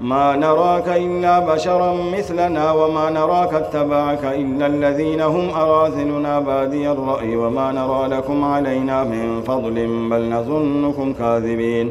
ما نراك إلا بشرا مثلنا وما نراك اتبعك إلا الذين هم أراذلنا بادي الرأي وما نرى لكم علينا من فضل بل نظنكم كاذبين.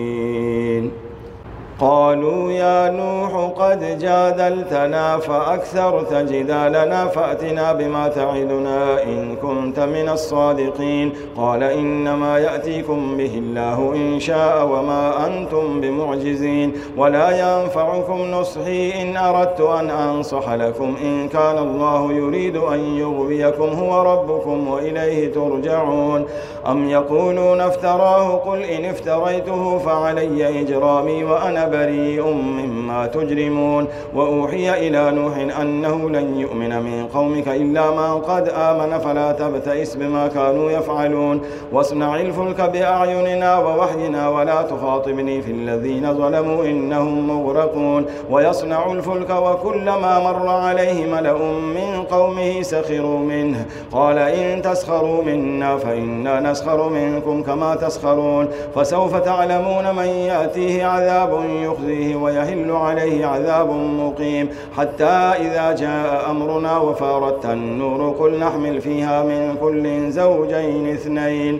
قالوا يا نوح قد جادلتنا فأكثرت جدالنا فأتنا بما تعدنا إن كنت من الصادقين. قال إنما يأتيكم به الله إن شاء وما أنتم بمعجزين. ولا ينفعكم نصحي إن أردت أن أنصح لكم. إن كان الله يريد أن يغويكم هو ربكم وإليه ترجعون. أم يقولون افتراه؟ قل إن افتريته فعلي إجرامي وأنا بريء مما تجرمون. وأوحي إلى نوح أنه لن يؤمن من قومك إلا من قد آمن فلا تبتئس بما كانوا يفعلون. واصنع الفلك بأعيننا ووحينا ولا تخاطبني في الذين ظلموا إنهم مغرقون. ويصنع الفلك وكلما مر عليه ملأ من قومه سخروا منه. قال إن تسخروا منا فإنا نسخر منكم كما تسخرون. فسوف تعلمون من يأتيه عذاب يخزيه ويهل عليه عذاب مقيم. حتى إذا جاء أمرنا وفارت النور قل نحمل فيها من كل زوجين اثنين.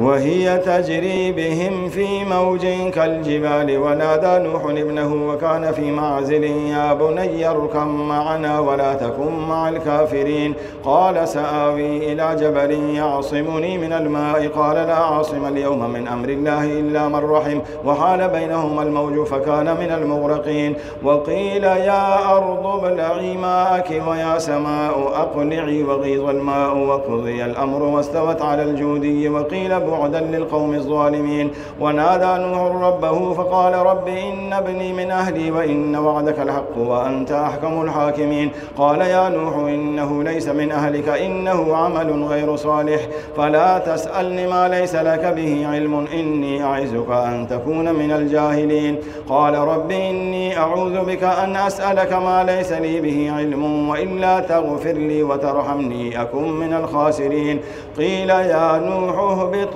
وهي تجري بهم في موج كالجبال. ونادى نوح ابنه وكان في معزل يا بني اركب معنا ولا تكن مع الكافرين. قال سآوي إلى جبل يعصمني من الماء. قال لا عاصم اليوم من أمر الله إلا من رحم. وحال بينهما الموج فكان من المغرقين. وقيل يا أرض ابلعي ماءك ويا سماء أقلعي. وغيظ الماء وقضي الأمر واستوت على الجودي. وقيل بعدا للقوم الظالمين. ونادى نوح ربه فقال رب إن ابني من أهلي وإن وعدك الحق وأنت أحكم الحاكمين. قال يا نوح إنه ليس من أهلك إنه عمل غير صالح. فلا تسألني ما ليس لك به علم إني أعزك أن تكون من الجاهلين. قال رب إني أعوذ بك أن أسألك ما ليس لي به علم وإلا تغفر لي وترحمني أكن من الخاسرين. قيل يا نوح اهبط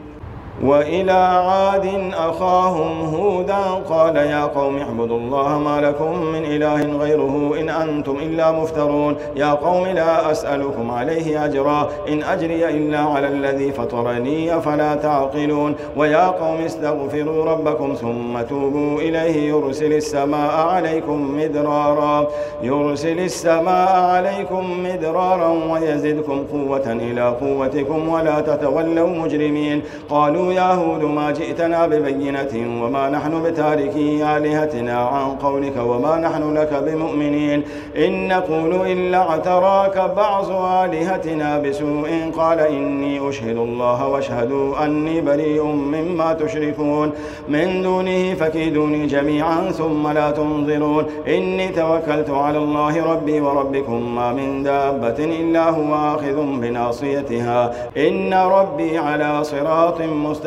وإلى عاد أخاهم هودا قال يا قوم اعبدوا الله ما لكم من إله غيره إن أنتم إلا مفترون. يا قوم لا أسألكم عليه أجرا إن أجري إلا على الذي فطرني أفلا تعقلون. ويا قوم استغفروا ربكم ثم توبوا إليه يرسل السماء عليكم مدرارا. يرسل السماء عليكم مدرارا ويزدكم قوة إلى قوتكم ولا تتولوا مجرمين. قالوا يا هود ما جئتنا ببينة وما نحن بتاركي آلهتنا عن قولك وما نحن لك بمؤمنين. إن نقول إلا اعتراك بعض آلهتنا بسوء. قال إني أشهد الله واشهدوا أني بريء مما تشركون. من دونه فكيدوني جميعا ثم لا تنظرون. إني توكلت على الله ربي وربكم ما من دابة إلا هو آخذ بناصيتها. إن ربي على صراط مستقيم.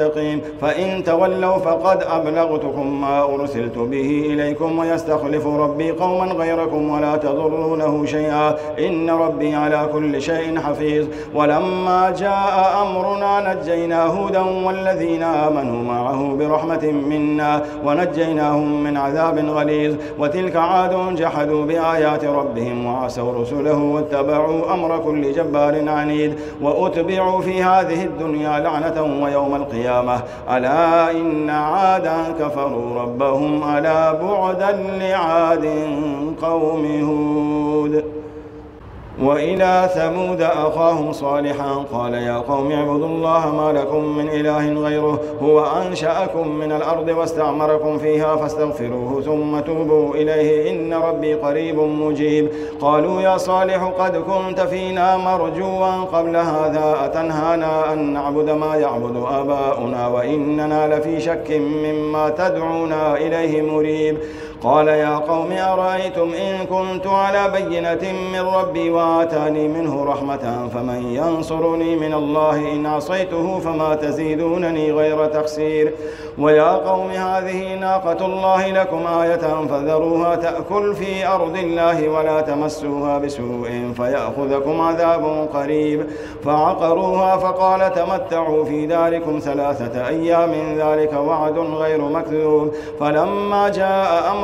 فإن تولوا فقد أبلغتكم ما أرسلت به إليكم ويستخلف ربي قوما غيركم ولا تضرونه شيئا. إن ربي على كل شيء حفيظ. ولما جاء أمرنا نجينا هودا والذين آمنوا معه برحمة منا ونجيناهم من عذاب غليظ. وتلك عاد جحدوا بآيات ربهم وعسوا رسله واتبعوا أمر كل جبار عنيد. وأتبعوا في هذه الدنيا لعنة ويوم القيامة. ألا إن عادا كفروا ربهم ألا بعدا لعاد قوم هود. وإلى ثمود أخاهم صالحا قال يا قوم اعبدوا الله ما لكم من إله غيره هو أنشأكم من الأرض واستعمركم فيها فاستغفروه ثم توبوا إليه إن ربي قريب مجيب. قالوا يا صالح قد كنت فينا مرجوا قبل هذا أتنهانا أن نعبد ما يعبد آباؤنا وإننا لفي شك مما تدعونا إليه مريب. قال يا قوم أرأيتم إن كنت على بينة من ربي وآتاني منه رحمة فمن ينصرني من الله؟ إن عصيته فما تزيدونني غير تخسير. ويا قوم هذه ناقة الله لكم آية فذروها تأكل في أرض الله ولا تمسوها بسوء فيأخذكم عذاب قريب. فعقروها فقال تمتعوا في داركم ثلاثة أيام ذلك وعد غير مكذوب. فلما جاء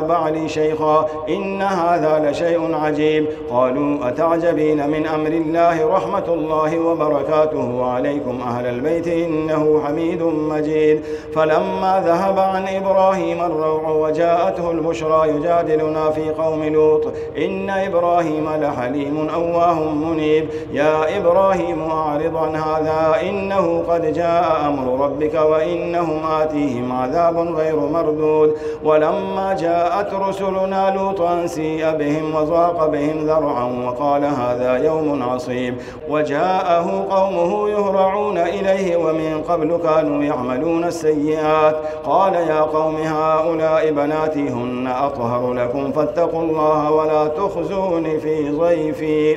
بعلي شيخا إن هذا لشيء عجيب. قالوا أتعجبين من أمر الله رحمة الله وبركاته؟ عليكم أهل البيت إنه حميد مجيد. فلما ذهب عن إبراهيم الروع وجاءته البشرى يجادلنا في قوم لوط إن إبراهيم لحليم أواه منيب. يا إبراهيم أعرض عن هذا إنه قد جاء أمر ربك وإنهم آتيهم عذاب غير مردود. ولما جاء جاءت رسلنا لوطا سيء بهم وضاق بهم ذرعا وقال هذا يوم عصيب. وجاءه قومه يهرعون إليه ومن قبل كانوا يعملون السيئات. قال يا قوم هؤلاء بناتي هن أطهر لكم فاتقوا الله ولا تخزون في ضيفي.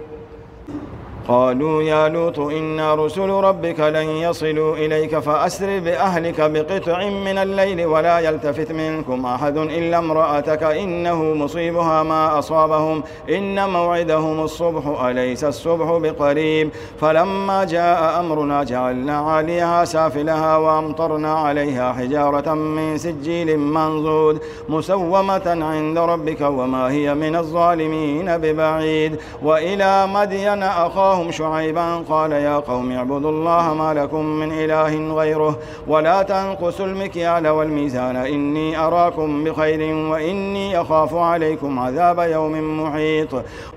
قالوا يا لوط إنا رسل ربك لن يصلوا إليك فأسر بأهلك بقطع من الليل ولا يلتفت منكم أحد إلا امرأتك إنه مصيبها ما أصابهم إن موعدهم الصبح أليس الصبح بقريب فلما جاء أمرنا جعلنا عليها سافلها وأمطرنا عليها حجارة من سجيل منضود مسومة عند ربك وما هي من الظالمين ببعيد وإلى مدين أخاه أخاهم شعيبا قال يا قوم اعبدوا الله ما لكم من إله غيره ولا تنقصوا المكيال والميزان إني أراكم بخير وإني أخاف عليكم عذاب يوم محيط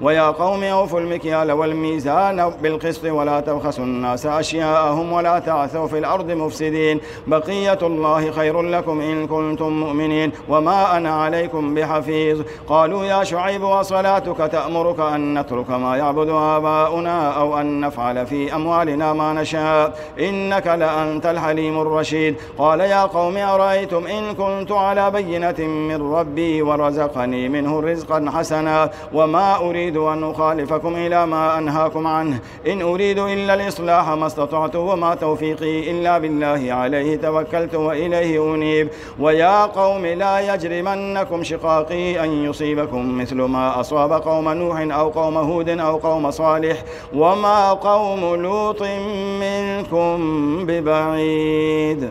ويا قوم أوفوا المكيال والميزان بالقسط ولا تبخسوا الناس أشياءهم ولا تعثوا في الأرض مفسدين بقية الله خير لكم إن كنتم مؤمنين وما أنا عليكم بحفيظ قالوا يا شعيب وصلاتك تأمرك أن نترك ما يعبد آباؤنا أو أن نفعل في أموالنا ما نشاء. إنك لأنت الحليم الرشيد. قال يا قوم أرأيتم إن كنت على بينة من ربي ورزقني منه رزقا حسنا وما أريد أن أخالفكم إلى ما أنهاكم عنه. إن أريد إلا الإصلاح ما استطعت وما توفيقي إلا بالله عليه توكلت وإليه أنيب. ويا قوم لا يجرمنكم شقاقي أن يصيبكم مثل ما أصاب قوم نوح أو قوم هود أو قوم صالح. وما قوم لوط منكم ببعيد.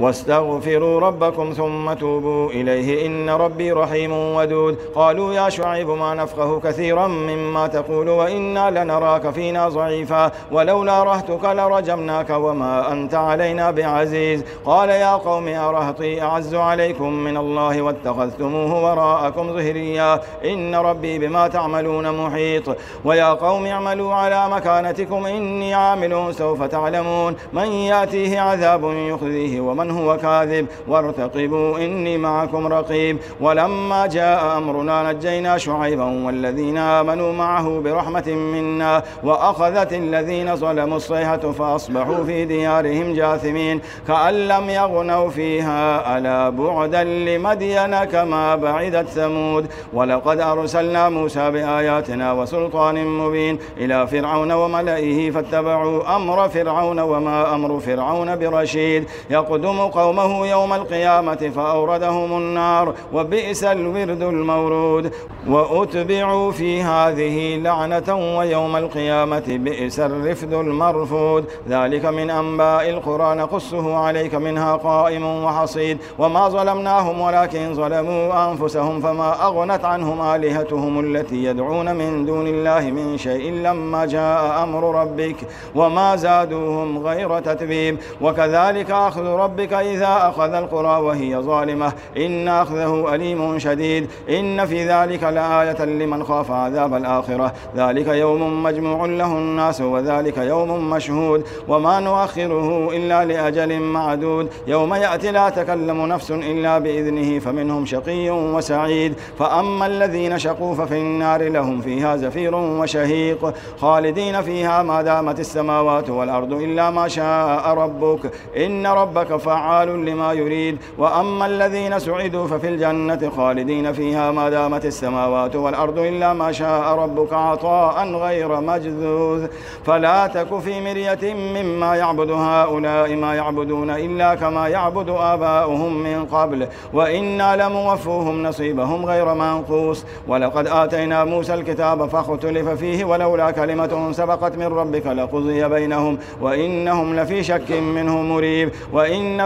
واستغفروا ربكم ثم توبوا إليه. إن ربي رحيم ودود. قالوا يا شعيب ما نفقه كثيرا مما تقول وإنا لنراك فينا ضعيفا. ولولا رهتك لرجمناك وما أنت علينا بعزيز. قال يا قوم أرهطي أعز عليكم من الله واتخذتموه وراءكم ظهريا. إن ربي بما تعملون محيط. ويا قوم اعملوا على مكانتكم إني عامل سوف تعلمون. من يأتيه عذاب يخذيه ومن من هو كاذب وارتقبوا إني معكم رقيب. ولما جاء أمرنا نجينا شعيبا والذين آمنوا معه برحمة منا وأخذت الذين ظلموا الصيحة فأصبحوا في ديارهم جاثمين. كأن لم يغنوا فيها ألا بعدا لمدين كما بعدت ثمود. ولقد أرسلنا موسى بآياتنا وسلطان مبين إلى فرعون وملئه فاتبعوا أمر فرعون وما أمر فرعون برشيد. يقدم يقوم قومه يوم القيامة فأوردهم النار وبئس الورد المورود وأتبعوا في هذه لعنة ويوم القيامة بئس الرفد المرفود ذلك من أنباء القرى نقصه عليك منها قائم وحصيد وما ظلمناهم ولكن ظلموا أنفسهم فما أغنت عنهم آلهتهم التي يدعون من دون الله من شيء لما جاء أمر ربك وما زادوهم غير تتبيب وكذلك أخذ ربك ربك إذا أخذ القرى وهي ظالمة. إن أخذه أليم شديد. إن في ذلك لآية لمن خاف عذاب الآخرة. ذلك يوم مجموع له الناس وذلك يوم مشهود. وما نؤخره إلا لأجل معدود. يوم يأتي لا تكلم نفس إلا بإذنه فمنهم شقي وسعيد. فأما الذين شقوا ففي النار لهم فيها زفير وشهيق. خالدين فيها ما دامت السماوات والأرض إلا ما شاء ربك. إن ربك فعل فعال لما يريد. وأما الذين سعدوا ففي الجنة خالدين فيها ما دامت السماوات والأرض إلا ما شاء ربك عطاء غير مجذوذ. فلا تك في مرية مما يعبد هؤلاء ما يعبدون إلا كما يعبد آباؤهم من قبل. وإنا لموفوهم نصيبهم غير منقوص. ولقد آتينا موسى الكتاب فاختلف فيه ولولا كلمة سبقت من ربك لقضي بينهم. وإنهم لفي شك منه مريب. وإن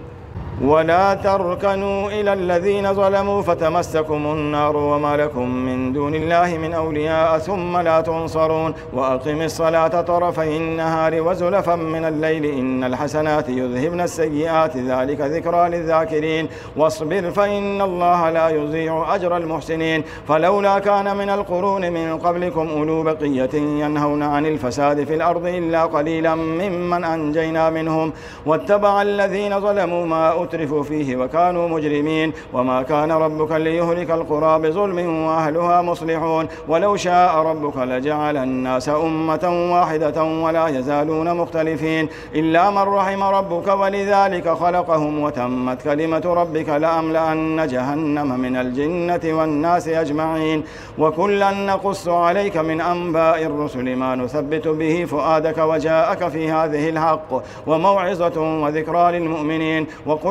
ولا تركنوا إلى الذين ظلموا فتمسكم النار وما لكم من دون الله من أولياء ثم لا تنصرون وأقم الصلاة طرفي النهار وزلفا من الليل إن الحسنات يذهبن السيئات ذلك ذكرى للذاكرين واصبر فإن الله لا يضيع أجر المحسنين فلولا كان من القرون من قبلكم أولو بقية ينهون عن الفساد في الأرض إلا قليلا ممن أنجينا منهم واتبع الذين ظلموا ما أترفوا فيه وكانوا مجرمين وما كان ربك ليهلك القرى بظلم وأهلها مصلحون ولو شاء ربك لجعل الناس أمة واحدة ولا يزالون مختلفين إلا من رحم ربك ولذلك خلقهم وتمت كلمة ربك لأملأن جهنم من الجنة والناس أجمعين وكلا نقص عليك من أنباء الرسل ما نثبت به فؤادك وجاءك في هذه الحق وموعظة وذكرى للمؤمنين وقل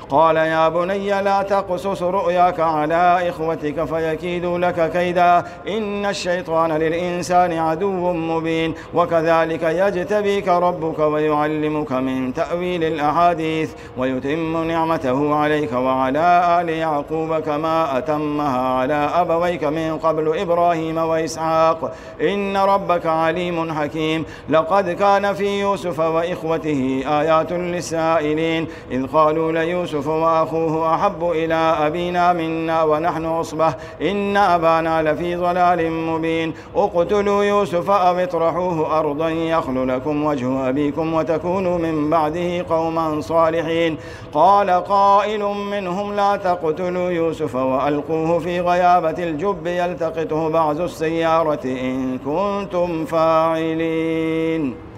قال يا بني لا تقصص رؤياك على إخوتك فيكيدوا لك كيدا. إن الشيطان للإنسان عدو مبين. وكذلك يجتبيك ربك ويعلمك من تأويل الأحاديث ويتم نعمته عليك وعلى آل يعقوب كما أتمها على أبويك من قبل إبراهيم وإسحاق. إن ربك عليم حكيم. لقد كان في يوسف وإخوته آيات للسائلين. إذ قالوا ليوسف يوسف وأخوه أحب إلى أبينا منا ونحن عصبة إن أبانا لفي ضلال مبين. اقتلوا يوسف أو اطرحوه أرضا يخل لكم وجه أبيكم وتكونوا من بعده قوما صالحين. قال قائل منهم لا تقتلوا يوسف وألقوه في غيابة الجب يلتقطه بعض السيارة إن كنتم فاعلين.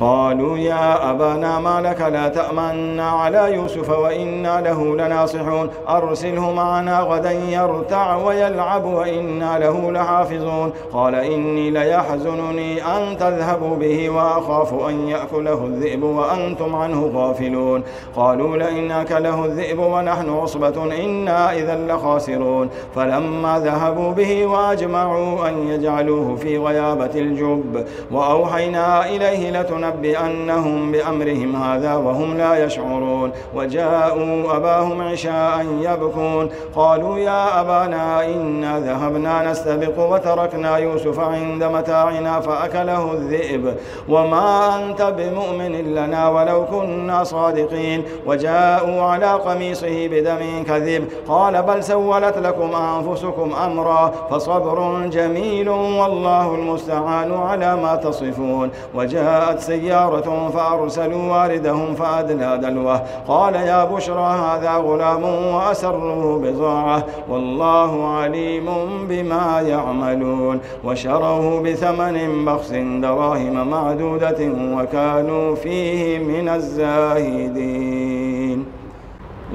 قالوا يا أبانا ما لك لا تأمنا على يوسف وإنا له لناصحون. أرسله معنا غدا يرتع ويلعب وإنا له لحافظون. قال إني ليحزنني أن تذهبوا به وأخاف أن يأكله الذئب وأنتم عنه غافلون. قالوا لئن أكله الذئب ونحن عصبة إنا إذا لخاسرون. فلما ذهبوا به وأجمعوا أن يجعلوه في غيابة الجب. وأوحينا إليه لتنبئ لنبئنهم بأمرهم هذا وهم لا يشعرون. وجاءوا أباهم عشاء يبكون. قالوا يا أبانا إنا ذهبنا نستبق وتركنا يوسف عند متاعنا فأكله الذئب. وما أنت بمؤمن لنا ولو كنا صادقين. وجاءوا على قميصه بدم كذب. قال بل سولت لكم أنفسكم أمرا فصبر جميل والله المستعان على ما تصفون. وجاءت سيدة سيارة فأرسلوا واردهم فأدلى دلوه. قال يا بشرى هذا غلام وأسروا بضاعة والله عليم بما يعملون. وشروه بثمن بخس دراهم معدودة وكانوا فيه من الزاهدين.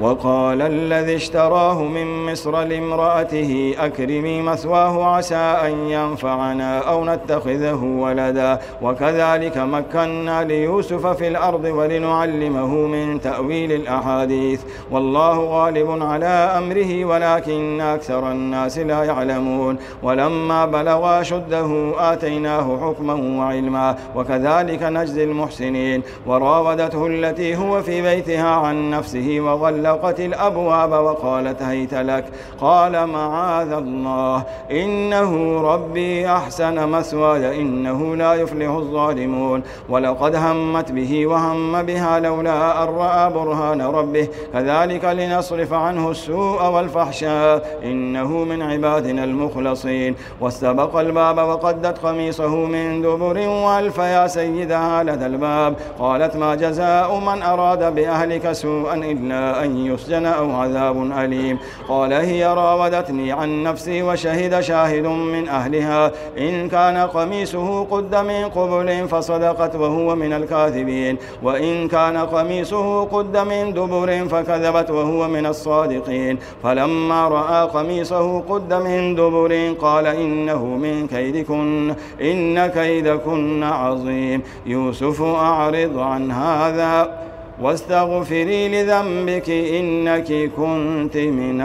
وقال الذي اشتراه من مصر لامرأته أكرمي مثواه عسى أن ينفعنا أو نتخذه ولدا. وكذلك مكنا ليوسف في الأرض ولنعلمه من تأويل الأحاديث. والله غالب على أمره ولكن أكثر الناس لا يعلمون. ولما بلغ شده آتيناه حكما وعلما. وكذلك نجزي المحسنين. وراودته التي هو في بيتها عن نفسه وغل وغلقت الأبواب وقالت هيت لك. قال معاذ الله إنه ربي أحسن مثواي إنه لا يفلح الظالمون. ولقد همت به وهم بها لولا أن رأى برهان ربه. كذلك لنصرف عنه السوء والفحشاء إنه من عبادنا المخلصين. واستبق الباب وقدت قميصه من دبر وألف يا سيدها لدى الباب. قالت ما جزاء من أراد بأهلك سوءا إلا أن يسجن أو عذاب أليم. قال هي راودتني عن نفسي وشهد شاهد من أهلها. إن كان قميصه قد من قبل فصدقت وهو من الكاذبين. وإن كان قميصه قد من دبر فكذبت وهو من الصادقين. فلما رأى قميصه قد من دبر قال إنه من كيدكن إن كيدكن عظيم. يوسف أعرض عن هذا. واستغفري لذنبك إنك كنت من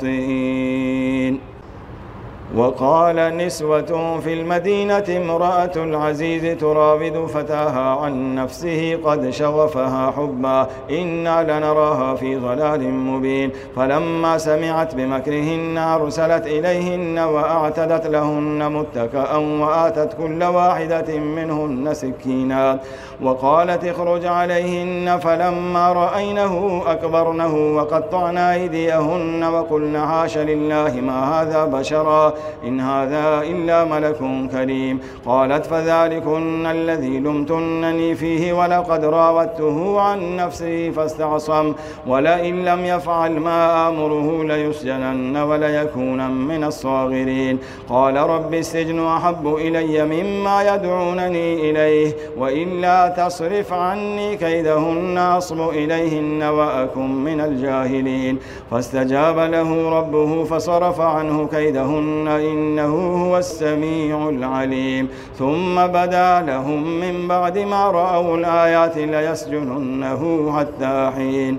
الخاطئين. وقال نسوة في المدينة امرأة العزيز تراود فتاها عن نفسه قد شغفها حبا إنا لنراها في ضلال مبين. فلما سمعت بمكرهن أرسلت إليهن وأعتدت لهن متكأ وآتت كل واحدة منهن سكينا. وقالت اخرج عليهن فلما رأينه أكبرنه وقطعن أيديهن وقلن حاش لله ما هذا بشرا. إن هذا إلا ملك كريم. قالت فذلكن الذي لمتنني فيه ولقد راودته عن نفسه فاستعصم. ولئن لم يفعل ما آمره ليسجنن وليكون من الصاغرين. قال رب السجن أحب إلي مما يدعونني إليه وإلا تصرف عني كيدهن أصب إليهن وأكن من الجاهلين. فاستجاب له ربه فصرف عنه كيدهن إنه هو السميع العليم. ثم بدا لهم من بعد ما رأوا الآيات ليسجننه حتى حين.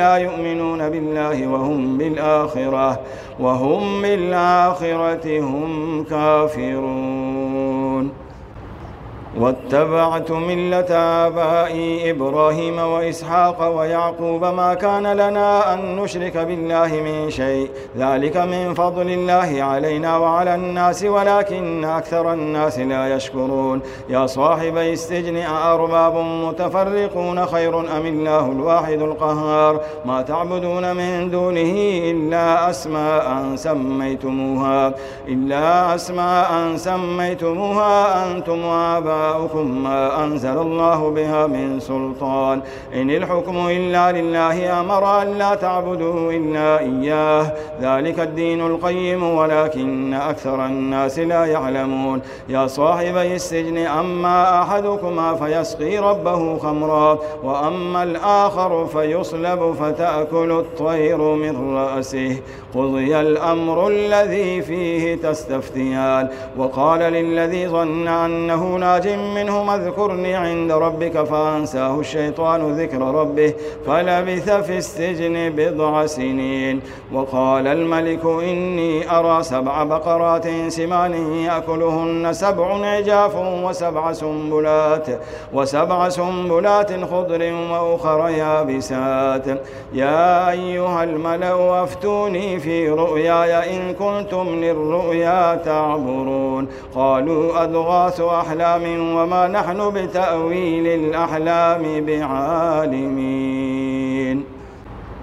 يؤمنون بالله وهم بالآخرة وهم بالآخرة هم كافرون. واتبعت ملة آبائي إبراهيم وإسحاق ويعقوب ما كان لنا أن نشرك بالله من شيء. ذلك من فضل الله علينا وعلى الناس ولكن أكثر الناس لا يشكرون. يا صاحبي السجن أأرباب متفرقون خير أم الله الواحد القهار؟ ما تعبدون من دونه إلا أسماء سميتموها إلا أسماء سميتموها أنتم وآباؤكم آباؤكم ما أنزل الله بها من سلطان إن الحكم إلا لله أمر أن لا تعبدوا إلا إياه ذلك الدين القيم ولكن أكثر الناس لا يعلمون يا صاحبي السجن أما أحدكما فيسقي ربه خمرا وأما الآخر فيصلب فتأكل الطير من رأسه قضي الأمر الذي فيه تستفتيان وقال للذي ظن أنه ناج منهم اذكرني عند ربك فأنساه الشيطان ذكر ربه فلبث في السجن بضع سنين وقال الملك إني أرى سبع بقرات سمان يأكلهن سبع عجاف وسبع سنبلات وسبع سنبلات خضر وأخر يابسات يا أيها الملأ أفتوني في رؤياي إن كنتم للرؤيا تعبرون قالوا أضغاث أحلام وما نحن بتأويل الأحلام بعالمين.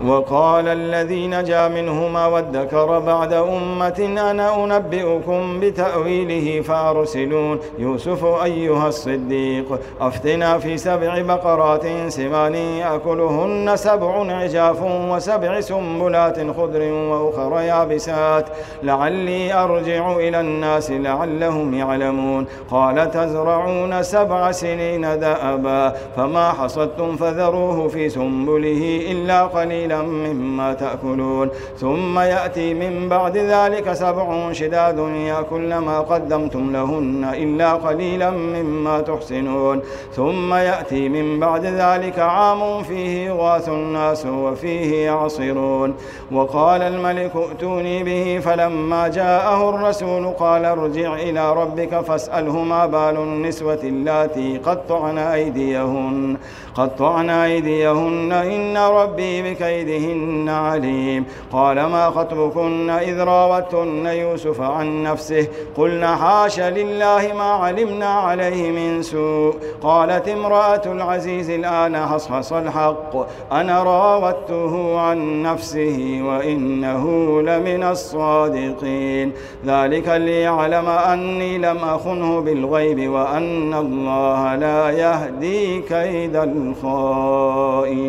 وقال الذي نجا منهما وادكر بعد أمة أنا أنبئكم بتأويله فأرسلون. يوسف أيها الصديق أفتنا في سبع بقرات سمان يأكلهن سبع عجاف وسبع سنبلات خضر وأخر يابسات. لعلي أرجع إلى الناس لعلهم يعلمون. قال تزرعون سبع سنين دأبا فما حصدتم فذروه في سنبله إلا قليلا. قليلا مما تأكلون. ثم يأتي من بعد ذلك سبع شداد يأكل ما قدمتم لهن إلا قليلا مما تحسنون. ثم يأتي من بعد ذلك عام فيه يغاث الناس وفيه يعصرون. وقال الملك ائتوني به فلما جاءه الرسول قال ارجع إلى ربك فاسأله ما بال النسوة اللاتي قطعن أيديهن. قطعن أيديهن إن ربي بكيد كيدهن عليم. قال ما خطبكن إذ راوتن يوسف عن نفسه؟ قلنا حاش لله ما علمنا عليه من سوء. قالت امرأة العزيز الآن حصحص الحق. أنا راودته عن نفسه وإنه لمن الصادقين. ذلك ليعلم أني لم أخنه بالغيب وأن الله لا يهدي كيد الخائنين.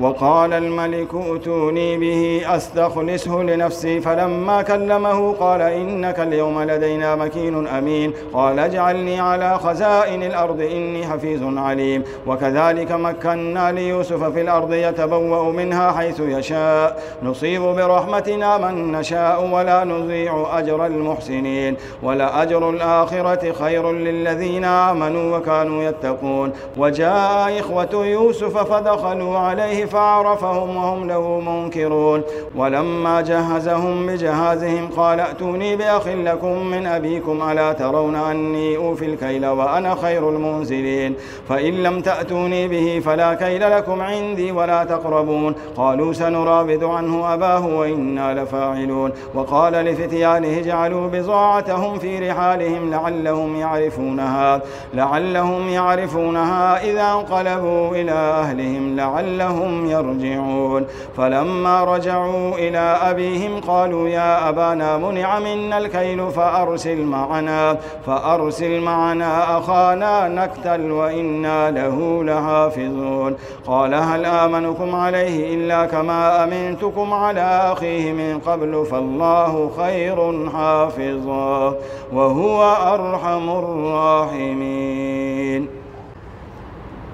وقال الملك ائتوني به أستخلصه لنفسي فلما كلمه قال إنك اليوم لدينا مكين أمين قال اجعلني على خزائن الأرض إني حفيظ عليم. وكذلك مكنا ليوسف في الأرض يتبوأ منها حيث يشاء. نصيب برحمتنا من نشاء ولا نضيع أجر المحسنين. ولأجر الآخرة خير للذين آمنوا وكانوا يتقون. وجاء إخوة يوسف فدخلوا عليه فعرفهم وهم له منكرون. ولما جهزهم بجهازهم قال ائتوني بأخ لكم من أبيكم ألا ترون أني أوفي الكيل وأنا خير المنزلين؟ فإن لم تأتوني به فلا كيل لكم عندي ولا تقربون. قالوا سنرابد عنه أباه وإنا لفاعلون. وقال لفتيانه اجعلوا بضاعتهم في رحالهم لعلهم يعرفونها لعلهم يعرفونها إذا انقلبوا إلى أهلهم لعلهم يرجعون. فلما رجعوا إلى أبيهم قالوا يا أبانا منع منا الكيل فأرسل معنا فأرسل معنا أخانا نكتل وإنا له لحافظون. قال هل آمنكم عليه إلا كما أمنتكم على أخيه من قبل فالله خير حافظا وهو أرحم الراحمين.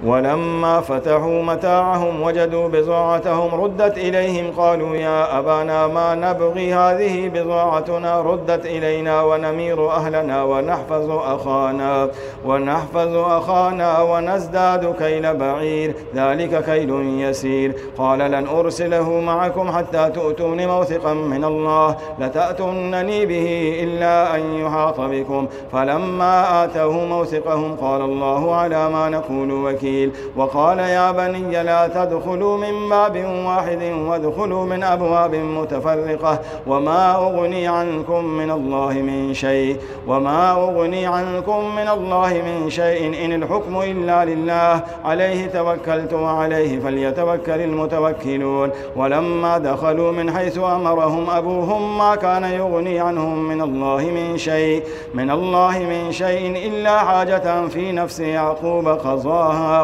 ولما فتحوا متاعهم وجدوا بضاعتهم ردت إليهم قالوا يا أبانا ما نبغي هذه بضاعتنا ردت إلينا ونمير أهلنا ونحفظ أخانا ونحفظ أخانا ونزداد كيل بعير ذلك كيل يسير قال لن أرسله معكم حتى تؤتون موثقا من الله لتأتونني به إلا أن يحاط بكم فلما آتوه موثقهم قال الله على ما نقول وكيل السبيل. وقال يا بني لا تدخلوا من باب واحد وادخلوا من أبواب متفرقة. وما أغني عنكم من الله من شيء. وما أغني عنكم من الله من شيء إن الحكم إلا لله. عليه توكلت وعليه فليتوكل المتوكلون. ولما دخلوا من حيث أمرهم أبوهم ما كان يغني عنهم من الله من شيء. من الله من شيء إلا حاجة في نفس يعقوب قضاها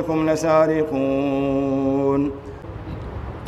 إنكم لسارقون.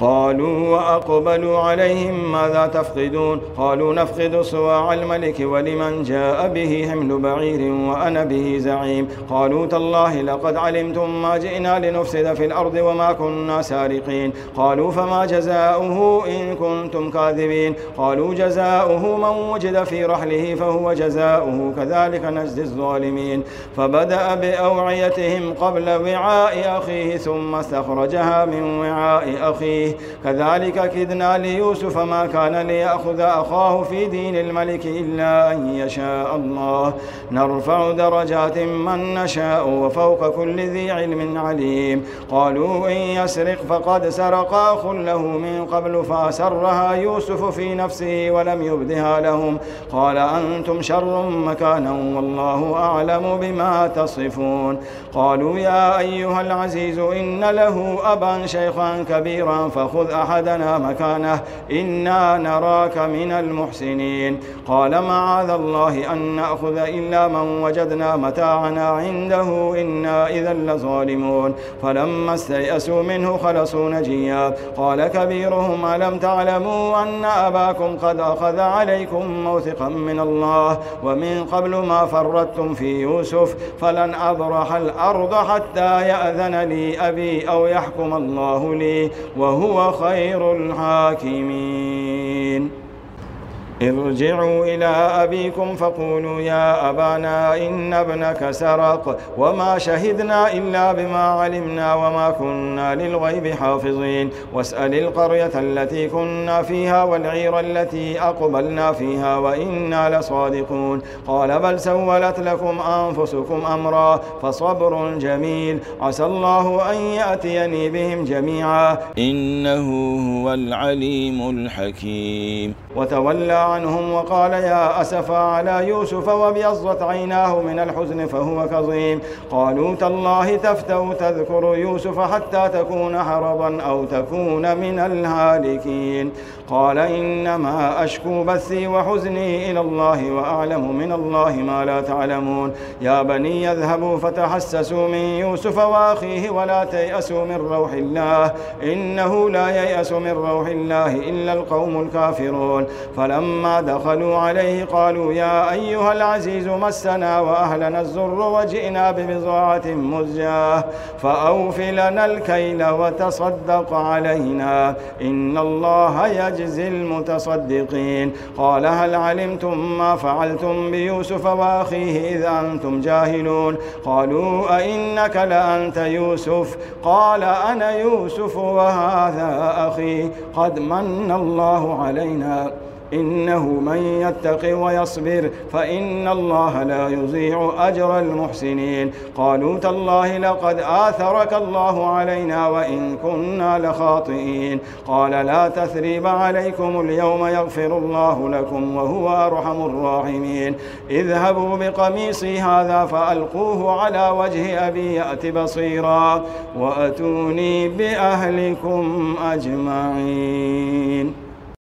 قالوا وأقبلوا عليهم ماذا تفقدون؟ قالوا نفقد صواع الملك ولمن جاء به حمل بعير وأنا به زعيم. قالوا تالله لقد علمتم ما جئنا لنفسد في الأرض وما كنا سارقين. قالوا فما جزاؤه إن كنتم كاذبين؟ قالوا جزاؤه من وجد في رحله فهو جزاؤه كذلك نجزي الظالمين. فبدأ بأوعيتهم قبل وعاء أخيه ثم استخرجها من وعاء أخيه. كذلك كدنا ليوسف ما كان ليأخذ أخاه في دين الملك إلا أن يشاء الله. نرفع درجات من نشاء وفوق كل ذي علم عليم. قالوا إن يسرق فقد سرق أخ له من قبل فأسرها يوسف في نفسه ولم يبدها لهم. قال أنتم شر مكانا والله أعلم بما تصفون. قالوا يا أيها العزيز إن له أبا شيخا كبيرا فخذ أحدنا مكانه إنا نراك من المحسنين. قال معاذ الله أن نأخذ إلا من وجدنا متاعنا عنده إنا إذا لظالمون. فلما استيأسوا منه خلصوا نجيا. قال كبيرهم ألم تعلموا أن أباكم قد أخذ عليكم موثقا من الله؟ ومن قبل ما فردتم في يوسف فلن أبرح الأرض حتى يأذن لي أبي أو يحكم الله لي. وهو خير الحاكمين. ارجعوا إلى أبيكم فقولوا يا أبانا إن ابنك سرق وما شهدنا إلا بما علمنا وما كنا للغيب حافظين. واسأل القرية التي كنا فيها والعير التي أقبلنا فيها وإنا لصادقون. قال بل سولت لكم أنفسكم أمرا فصبر جميل. عسى الله أن يأتيني بهم جميعا. إنه هو العليم الحكيم. وتولى عنهم وقال يا أسفا على يوسف وابيضت عيناه من الحزن فهو كظيم. قالوا تالله تفتو تذكر يوسف حتى تكون حرضا أو تكون من الهالكين. قال إنما أشكو بثي وحزني إلى الله وأعلم من الله ما لا تعلمون. يا بني يذهبوا فتحسسوا من يوسف وأخيه ولا تيأسوا من روح الله. إنه لا ييأس من روح الله إلا القوم الكافرون. فلما دخلوا عليه قالوا يا أيها العزيز مسنا وأهلنا الزر وجئنا ببضاعة مزجاة. فأوف لنا الكيل وتصدق علينا. إن الله يجزي المتصدقين. قال هل علمتم ما فعلتم بيوسف وأخيه إذ أنتم جاهلون؟ قالوا أئنك لأنت يوسف؟ قال أنا يوسف وهذا أخي. قد من الله علينا. إنه من يتق ويصبر فإن الله لا يضيع أجر المحسنين. قالوا تالله لقد آثرك الله علينا وإن كنا لخاطئين. قال لا تثريب عليكم اليوم يغفر الله لكم وهو أرحم الراحمين. اذهبوا بقميصي هذا فألقوه على وجه أبي يأت بصيرا وأتوني بأهلكم أجمعين.